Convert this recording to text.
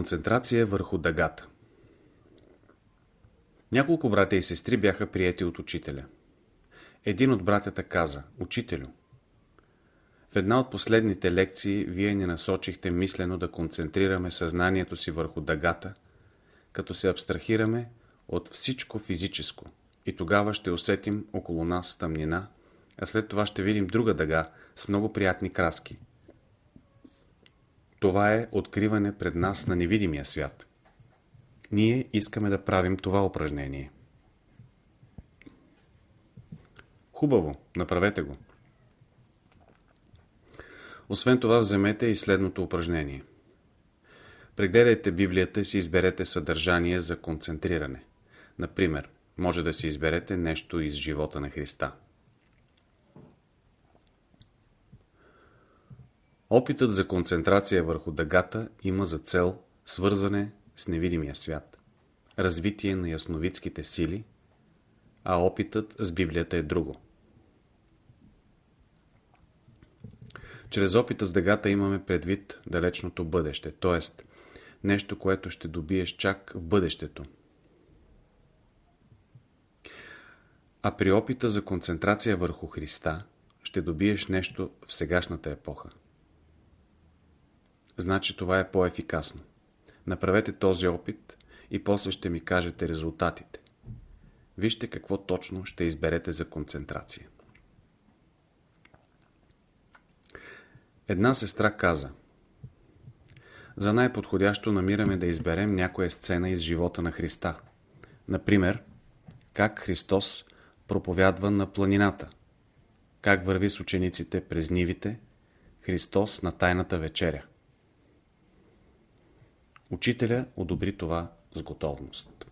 Концентрация върху дъгата Няколко братя и сестри бяха приети от учителя. Един от братята каза, Учителю, в една от последните лекции вие ни насочихте мислено да концентрираме съзнанието си върху дъгата, като се абстрахираме от всичко физическо и тогава ще усетим около нас тъмнина, а след това ще видим друга дъга с много приятни краски. Това е откриване пред нас на невидимия свят. Ние искаме да правим това упражнение. Хубаво, направете го. Освен това вземете и следното упражнение. Прегледайте Библията и си изберете съдържание за концентриране. Например, може да си изберете нещо из живота на Христа. Опитът за концентрация върху дъгата има за цел свързане с невидимия свят, развитие на ясновидските сили, а опитът с Библията е друго. Чрез опита с дъгата имаме предвид далечното бъдеще, т.е. нещо, което ще добиеш чак в бъдещето. А при опита за концентрация върху Христа ще добиеш нещо в сегашната епоха. Значи това е по-ефикасно. Направете този опит и после ще ми кажете резултатите. Вижте какво точно ще изберете за концентрация. Една сестра каза За най-подходящо намираме да изберем някоя сцена из живота на Христа. Например, как Христос проповядва на планината, как върви с учениците през нивите, Христос на тайната вечеря. Учителя одобри това с готовност.